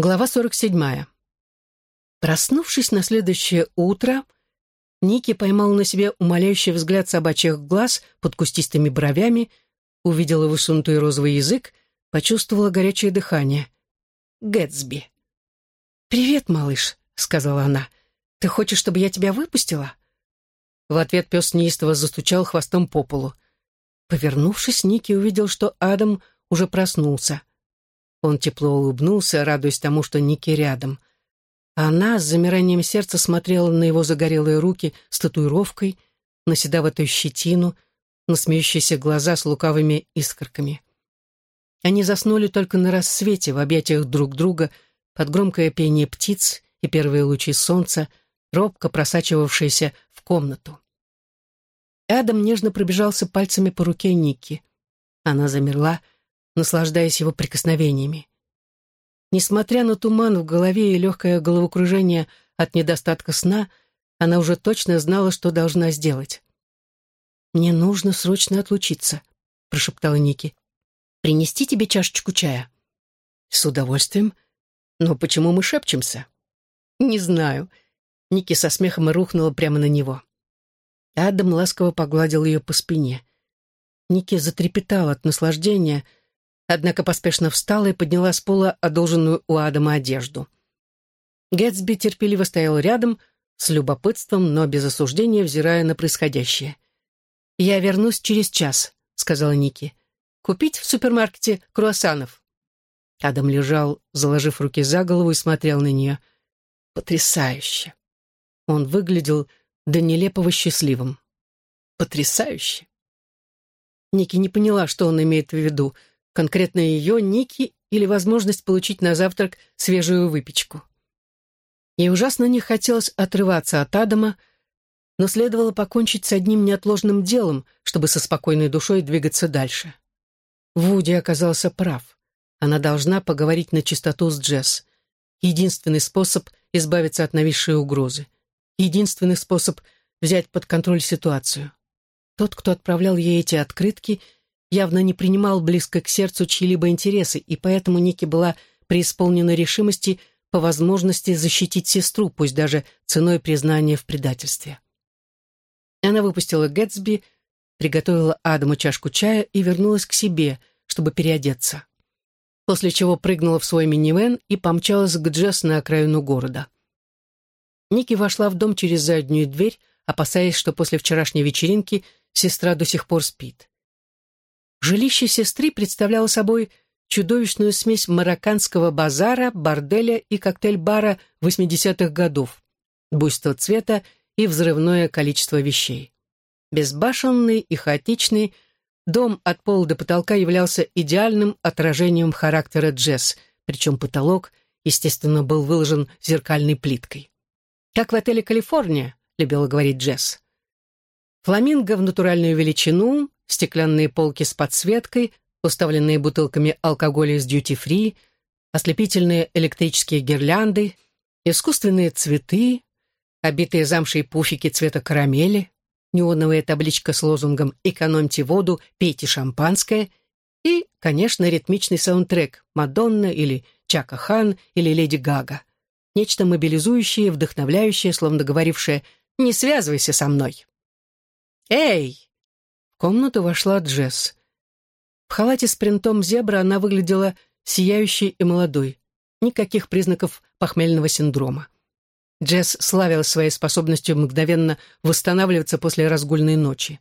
Глава 47. Проснувшись на следующее утро, Ники поймал на себе умоляющий взгляд собачьих глаз под кустистыми бровями, увидела высунутый розовый язык, почувствовала горячее дыхание. Гэтсби. «Привет, малыш», — сказала она. «Ты хочешь, чтобы я тебя выпустила?» В ответ пес неистово застучал хвостом по полу. Повернувшись, Ники увидел, что Адам уже проснулся. Он тепло улыбнулся, радуясь тому, что Ники рядом. Она с замиранием сердца смотрела на его загорелые руки с татуировкой, на седоватую щетину, на смеющиеся глаза с лукавыми искорками. Они заснули только на рассвете в объятиях друг друга под громкое пение птиц и первые лучи солнца, робко просачивавшиеся в комнату. Адам нежно пробежался пальцами по руке Ники. Она замерла, наслаждаясь его прикосновениями. Несмотря на туман в голове и легкое головокружение от недостатка сна, она уже точно знала, что должна сделать. «Мне нужно срочно отлучиться», — прошептала Ники. «Принести тебе чашечку чая?» «С удовольствием. Но почему мы шепчемся?» «Не знаю». Ники со смехом рухнула прямо на него. Адам ласково погладил ее по спине. Ники затрепетала от наслаждения — однако поспешно встала и подняла с пола одолженную у Адама одежду. Гэтсби терпеливо стоял рядом, с любопытством, но без осуждения, взирая на происходящее. «Я вернусь через час», — сказала Ники. «Купить в супермаркете круассанов». Адам лежал, заложив руки за голову и смотрел на нее. «Потрясающе!» Он выглядел до нелепого счастливым. «Потрясающе!» Ники не поняла, что он имеет в виду — конкретно ее, Ники, или возможность получить на завтрак свежую выпечку. Ей ужасно не хотелось отрываться от Адама, но следовало покончить с одним неотложным делом, чтобы со спокойной душой двигаться дальше. Вуди оказался прав. Она должна поговорить на чистоту с Джесс. Единственный способ избавиться от нависшей угрозы. Единственный способ взять под контроль ситуацию. Тот, кто отправлял ей эти открытки — явно не принимал близко к сердцу чьи-либо интересы, и поэтому Ники была преисполнена решимости по возможности защитить сестру, пусть даже ценой признания в предательстве. Она выпустила Гэтсби, приготовила Адаму чашку чая и вернулась к себе, чтобы переодеться. После чего прыгнула в свой минивэн и помчалась к Джесс на окраину города. Ники вошла в дом через заднюю дверь, опасаясь, что после вчерашней вечеринки сестра до сих пор спит. Жилище сестры представляло собой чудовищную смесь марокканского базара, борделя и коктейль-бара 80-х годов, буйство цвета и взрывное количество вещей. Безбашенный и хаотичный, дом от пола до потолка являлся идеальным отражением характера Джесс, причем потолок, естественно, был выложен зеркальной плиткой. «Как в отеле «Калифорния», — любила говорить Джесс. Фламинго в натуральную величину, стеклянные полки с подсветкой, уставленные бутылками алкоголя из дьюти-фри, ослепительные электрические гирлянды, искусственные цветы, обитые замшей пуфики цвета карамели, неоновая табличка с лозунгом «Экономьте воду, пейте шампанское» и, конечно, ритмичный саундтрек «Мадонна» или «Чака Хан» или «Леди Гага». Нечто мобилизующее, вдохновляющее, словно говорившее «Не связывайся со мной». «Эй!» Комнату вошла Джесс. В халате с принтом зебра она выглядела сияющей и молодой. Никаких признаков похмельного синдрома. Джесс славилась своей способностью мгновенно восстанавливаться после разгульной ночи.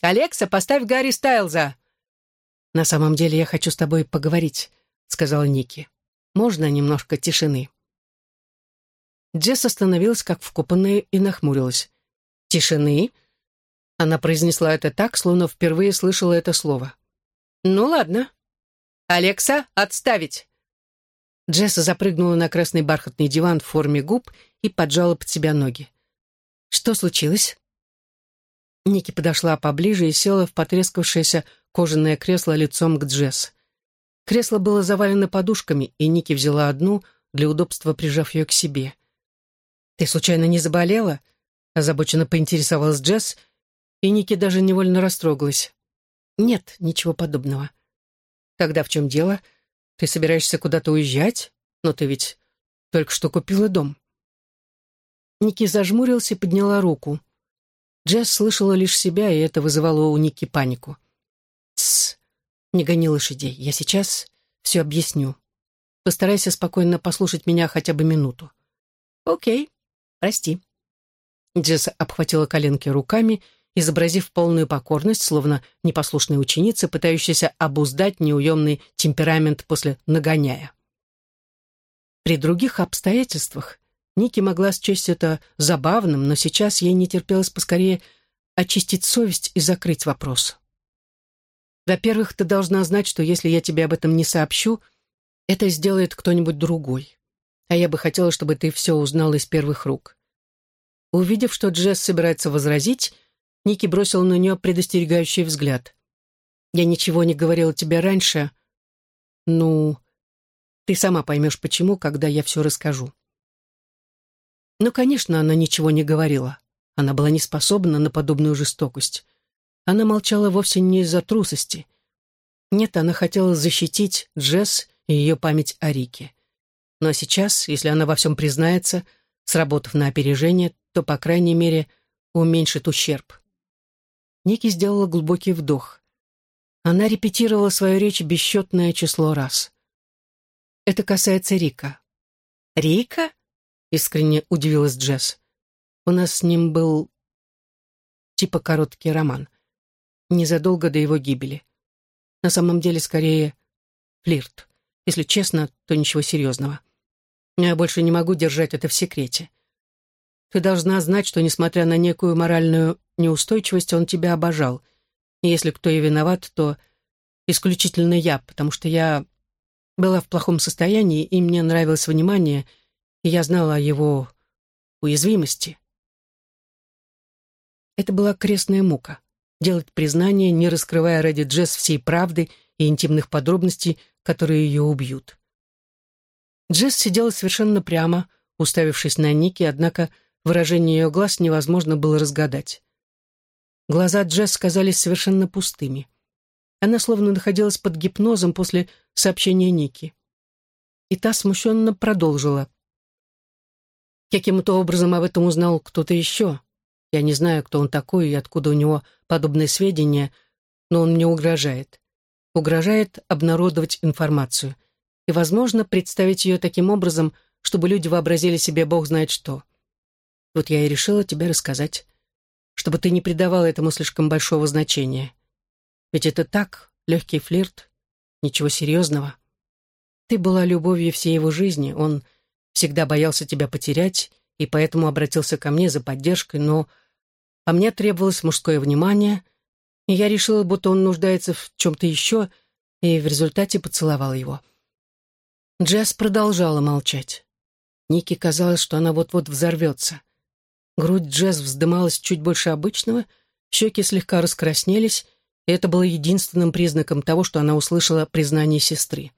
«Алекса, поставь Гарри Стайлза!» «На самом деле я хочу с тобой поговорить», — сказала Ники. «Можно немножко тишины?» Джесс остановилась, как вкопанная, и нахмурилась. «Тишины?» Она произнесла это так, словно впервые слышала это слово. «Ну ладно. Алекса, отставить!» Джесса запрыгнула на красный бархатный диван в форме губ и поджала под себя ноги. «Что случилось?» Ники подошла поближе и села в потрескавшееся кожаное кресло лицом к Джесс. Кресло было завалено подушками, и Ники взяла одну, для удобства прижав ее к себе. «Ты случайно не заболела?» озабоченно поинтересовалась Джесс, и Ники даже невольно растрогалась. «Нет, ничего подобного». «Тогда в чем дело? Ты собираешься куда-то уезжать? Но ты ведь только что купила дом. Ники зажмурился и подняла руку. Джесс слышала лишь себя, и это вызывало у Ники панику. «Тссс, не гони лошадей, я сейчас все объясню. Постарайся спокойно послушать меня хотя бы минуту». «Окей, прости». Джесс обхватила коленки руками, изобразив полную покорность, словно непослушная ученица, пытающаяся обуздать неуемный темперамент после нагоняя. При других обстоятельствах Ники могла счесть это забавным, но сейчас ей не терпелось поскорее очистить совесть и закрыть вопрос. Во-первых, ты должна знать, что если я тебе об этом не сообщу, это сделает кто-нибудь другой. А я бы хотела, чтобы ты все узнала из первых рук. Увидев, что Джесс собирается возразить, Ники бросил на нее предостерегающий взгляд. «Я ничего не говорила тебе раньше. Ну, ты сама поймешь, почему, когда я все расскажу». Ну, конечно, она ничего не говорила. Она была не способна на подобную жестокость. Она молчала вовсе не из-за трусости. Нет, она хотела защитить Джесс и ее память о Рике. Но сейчас, если она во всем признается, сработав на опережение, то, по крайней мере, уменьшит ущерб. Ники сделала глубокий вдох. Она репетировала свою речь бесчетное число раз. Это касается Рика. «Рика?» — искренне удивилась Джесс. «У нас с ним был типа короткий роман. Незадолго до его гибели. На самом деле, скорее, флирт. Если честно, то ничего серьезного. Я больше не могу держать это в секрете. Ты должна знать, что, несмотря на некую моральную неустойчивость, он тебя обожал. И если кто и виноват, то исключительно я, потому что я была в плохом состоянии, и мне нравилось внимание — и я знала о его уязвимости. Это была крестная мука — делать признание, не раскрывая ради Джесс всей правды и интимных подробностей, которые ее убьют. Джесс сидела совершенно прямо, уставившись на Ники, однако выражение ее глаз невозможно было разгадать. Глаза Джесс казались совершенно пустыми. Она словно находилась под гипнозом после сообщения Ники. И та смущенно продолжила. Каким-то образом об этом узнал кто-то еще. Я не знаю, кто он такой и откуда у него подобные сведения, но он мне угрожает. Угрожает обнародовать информацию. И, возможно, представить ее таким образом, чтобы люди вообразили себе бог знает что. Вот я и решила тебе рассказать, чтобы ты не придавала этому слишком большого значения. Ведь это так, легкий флирт, ничего серьезного. Ты была любовью всей его жизни, он всегда боялся тебя потерять и поэтому обратился ко мне за поддержкой, но... А мне требовалось мужское внимание, и я решила, будто он нуждается в чем-то еще, и в результате поцеловала его. Джесс продолжала молчать. Нике казалось, что она вот-вот взорвется. Грудь Джесс вздымалась чуть больше обычного, щеки слегка раскраснелись, и это было единственным признаком того, что она услышала признание сестры.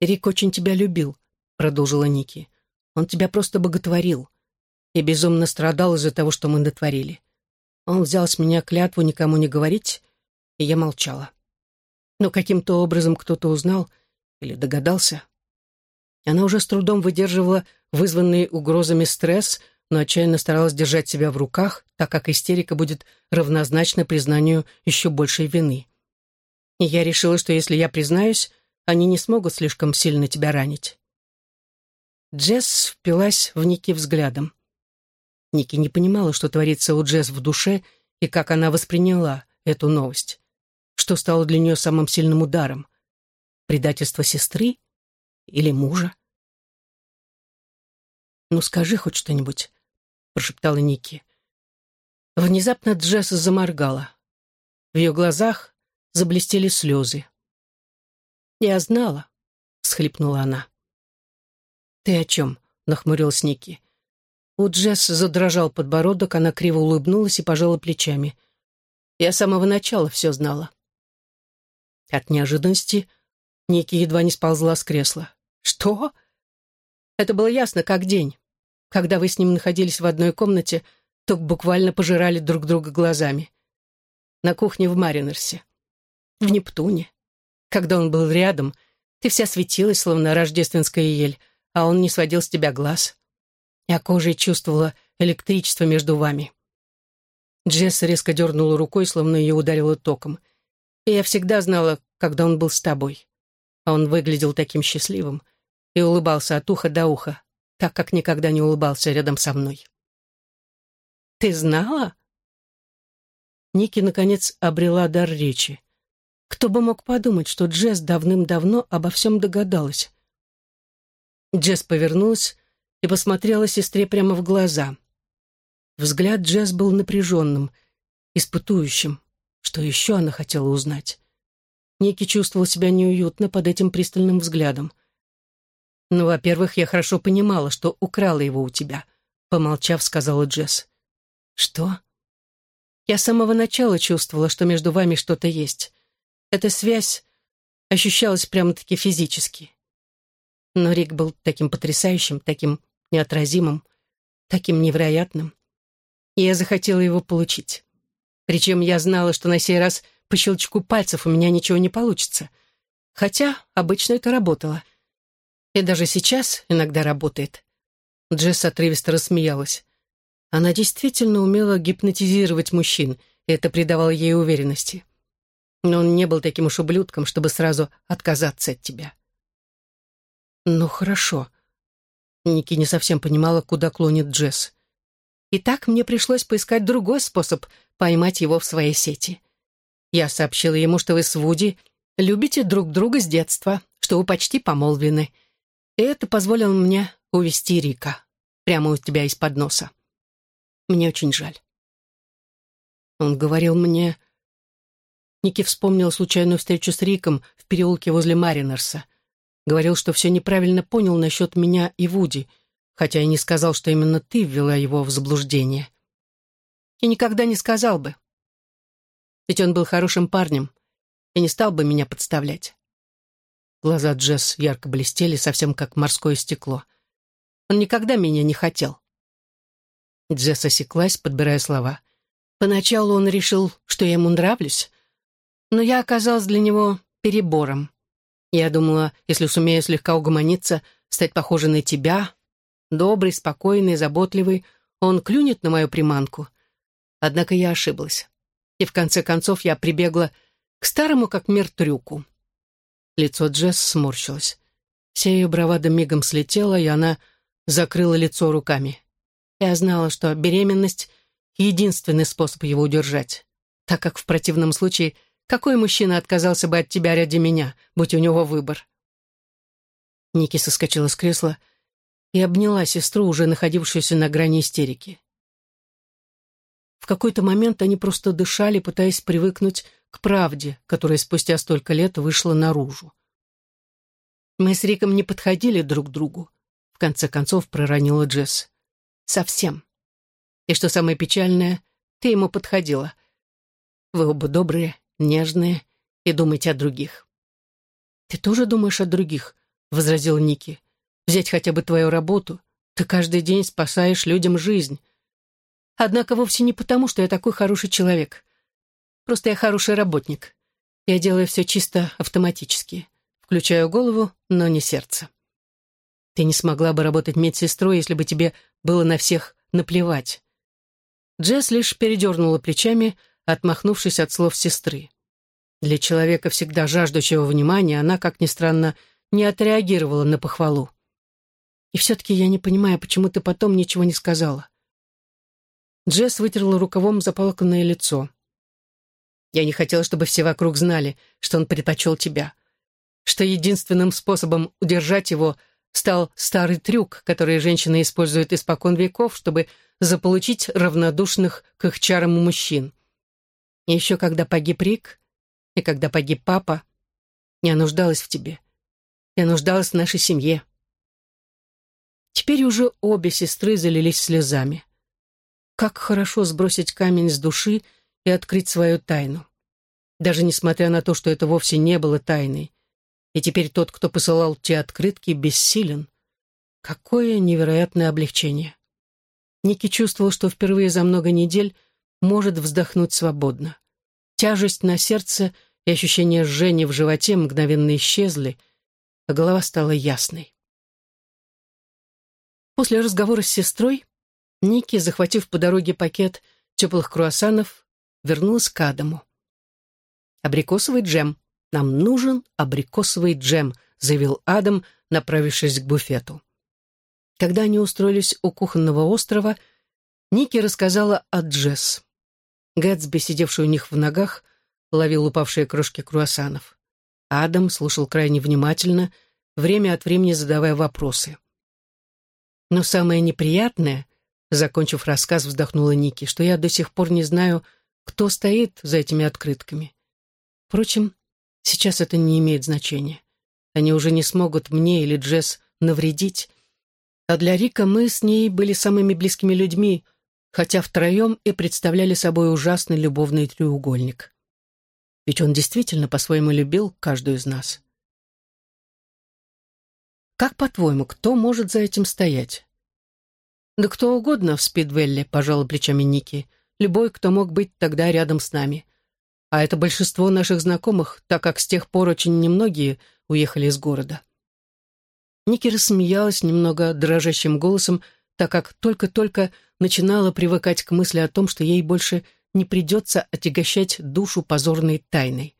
«Рик очень тебя любил», продолжила Ники. «Он тебя просто боготворил. Я безумно страдал из-за того, что мы натворили. Он взял с меня клятву никому не говорить, и я молчала. Но каким-то образом кто-то узнал или догадался. Она уже с трудом выдерживала вызванный угрозами стресс, но отчаянно старалась держать себя в руках, так как истерика будет равнозначна признанию еще большей вины. И я решила, что если я признаюсь, они не смогут слишком сильно тебя ранить. Джесс впилась в Ники взглядом. Ники не понимала, что творится у Джесс в душе и как она восприняла эту новость. Что стало для нее самым сильным ударом? Предательство сестры или мужа? «Ну скажи хоть что-нибудь», — прошептала Ники. Внезапно Джесс заморгала. В ее глазах заблестели слезы. «Я знала», — всхлипнула она. «Ты о чем?» — нахмурилась Ники. У Джесс задрожал подбородок, она криво улыбнулась и пожала плечами. «Я с самого начала все знала». От неожиданности Ники едва не сползла с кресла. «Что?» Это было ясно, как день. Когда вы с ним находились в одной комнате, то буквально пожирали друг друга глазами. На кухне в Маринерсе. В Нептуне. Когда он был рядом, Ты вся светилась, словно рождественская ель, а он не сводил с тебя глаз. Я кожей чувствовала электричество между вами. Джесс резко дернула рукой, словно ее ударило током. И я всегда знала, когда он был с тобой. А он выглядел таким счастливым и улыбался от уха до уха, так как никогда не улыбался рядом со мной. «Ты знала?» Ники, наконец, обрела дар речи. Кто бы мог подумать, что Джесс давным-давно обо всем догадалась. Джесс повернулась и посмотрела сестре прямо в глаза. Взгляд Джесс был напряженным, испытующим. Что еще она хотела узнать? Ники чувствовал себя неуютно под этим пристальным взглядом. «Ну, во-первых, я хорошо понимала, что украла его у тебя», — помолчав, сказала Джесс. «Что?» «Я с самого начала чувствовала, что между вами что-то есть. Эта связь ощущалась прямо-таки физически. Но Рик был таким потрясающим, таким неотразимым, таким невероятным. И я захотела его получить. Причем я знала, что на сей раз по щелчку пальцев у меня ничего не получится. Хотя обычно это работало. И даже сейчас иногда работает. Джесс отрывисто рассмеялась. Она действительно умела гипнотизировать мужчин, и это придавало ей уверенности но он не был таким уж ублюдком, чтобы сразу отказаться от тебя. Ну, хорошо. Ники не совсем понимала, куда клонит Джесс. И так мне пришлось поискать другой способ поймать его в своей сети. Я сообщила ему, что вы с Вуди любите друг друга с детства, что вы почти помолвлены. И это позволило мне увести Рика прямо у тебя из-под носа. Мне очень жаль. Он говорил мне, Ники вспомнил случайную встречу с Риком в переулке возле Маринерса. Говорил, что все неправильно понял насчет меня и Вуди, хотя и не сказал, что именно ты ввела его в заблуждение. И никогда не сказал бы. Ведь он был хорошим парнем и не стал бы меня подставлять. Глаза Джесс ярко блестели, совсем как морское стекло. Он никогда меня не хотел. Джесс осеклась, подбирая слова. Поначалу он решил, что я ему нравлюсь, но я оказалась для него перебором. Я думала, если сумею слегка угомониться, стать похожей на тебя, добрый, спокойный, заботливый, он клюнет на мою приманку. Однако я ошиблась. И в конце концов я прибегла к старому как мир трюку. Лицо Джесс сморщилось. Вся ее бравада мигом слетела, и она закрыла лицо руками. Я знала, что беременность — единственный способ его удержать, так как в противном случае — какой мужчина отказался бы от тебя ради меня, будь у него выбор?» Ники соскочила с кресла и обняла сестру, уже находившуюся на грани истерики. В какой-то момент они просто дышали, пытаясь привыкнуть к правде, которая спустя столько лет вышла наружу. «Мы с Риком не подходили друг к другу», — в конце концов проронила Джесс. «Совсем. И что самое печальное, ты ему подходила. Вы оба добрые, нежные и думать о других. «Ты тоже думаешь о других?» — возразил Ники. «Взять хотя бы твою работу. Ты каждый день спасаешь людям жизнь. Однако вовсе не потому, что я такой хороший человек. Просто я хороший работник. Я делаю все чисто автоматически. Включаю голову, но не сердце. Ты не смогла бы работать медсестрой, если бы тебе было на всех наплевать». Джесс лишь передернула плечами, отмахнувшись от слов сестры. Для человека, всегда жаждущего внимания, она, как ни странно, не отреагировала на похвалу. И все-таки я не понимаю, почему ты потом ничего не сказала. Джесс вытерла рукавом заполканное лицо. Я не хотела, чтобы все вокруг знали, что он предпочел тебя. Что единственным способом удержать его стал старый трюк, который женщины используют испокон веков, чтобы заполучить равнодушных к их чарам мужчин. И еще когда погиб Рик, и когда погиб папа, я нуждалась в тебе. Я нуждалась в нашей семье. Теперь уже обе сестры залились слезами. Как хорошо сбросить камень с души и открыть свою тайну. Даже несмотря на то, что это вовсе не было тайной. И теперь тот, кто посылал те открытки, бессилен. Какое невероятное облегчение. Ники чувствовал, что впервые за много недель может вздохнуть свободно. Тяжесть на сердце и ощущение жжения в животе мгновенно исчезли, а голова стала ясной. После разговора с сестрой Ники, захватив по дороге пакет теплых круассанов, вернулась к Адаму. «Абрикосовый джем. Нам нужен абрикосовый джем», заявил Адам, направившись к буфету. Когда они устроились у кухонного острова, Ники рассказала о Джесс. Гэтсби, сидевший у них в ногах, ловил упавшие крошки круассанов. Адам слушал крайне внимательно, время от времени задавая вопросы. Но самое неприятное, закончив рассказ, вздохнула Ники, что я до сих пор не знаю, кто стоит за этими открытками. Впрочем, сейчас это не имеет значения. Они уже не смогут мне или Джесс навредить. А для Рика мы с ней были самыми близкими людьми, хотя втроем и представляли собой ужасный любовный треугольник. Ведь он действительно по-своему любил каждую из нас. Как, по-твоему, кто может за этим стоять? Да кто угодно в Спидвелле, пожалуй, плечами Ники. Любой, кто мог быть тогда рядом с нами. А это большинство наших знакомых, так как с тех пор очень немногие уехали из города. Ники рассмеялась немного дрожащим голосом, так как только-только начинала привыкать к мысли о том, что ей больше не придется отягощать душу позорной тайной.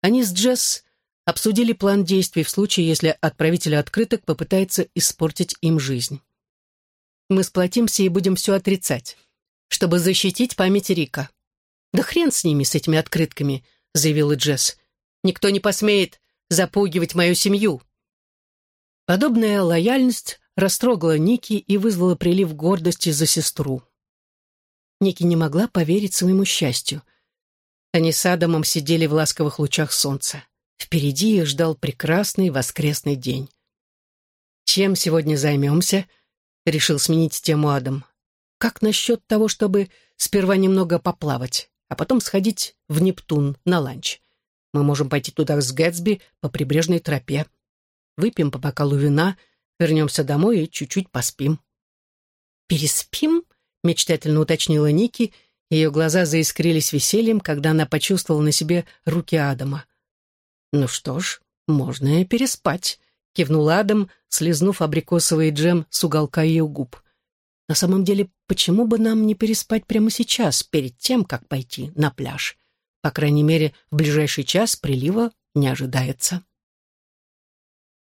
Они с Джесс обсудили план действий в случае, если отправитель открыток попытается испортить им жизнь. Мы сплотимся и будем все отрицать, чтобы защитить память Рика. «Да хрен с ними, с этими открытками», — заявила Джесс. «Никто не посмеет запугивать мою семью». Подобная лояльность растрогала Ники и вызвала прилив гордости за сестру. Ники не могла поверить своему счастью. Они с Адамом сидели в ласковых лучах солнца. Впереди их ждал прекрасный воскресный день. «Чем сегодня займемся?» — решил сменить тему Адам. «Как насчет того, чтобы сперва немного поплавать, а потом сходить в Нептун на ланч? Мы можем пойти туда с Гэтсби по прибрежной тропе. Выпьем по бокалу вина, вернемся домой и чуть-чуть поспим». «Переспим?» — мечтательно уточнила Ники, ее глаза заискрились весельем, когда она почувствовала на себе руки Адама. «Ну что ж, можно и переспать», — кивнул Адам, слезнув абрикосовый джем с уголка ее губ. «На самом деле, почему бы нам не переспать прямо сейчас, перед тем, как пойти на пляж? По крайней мере, в ближайший час прилива не ожидается».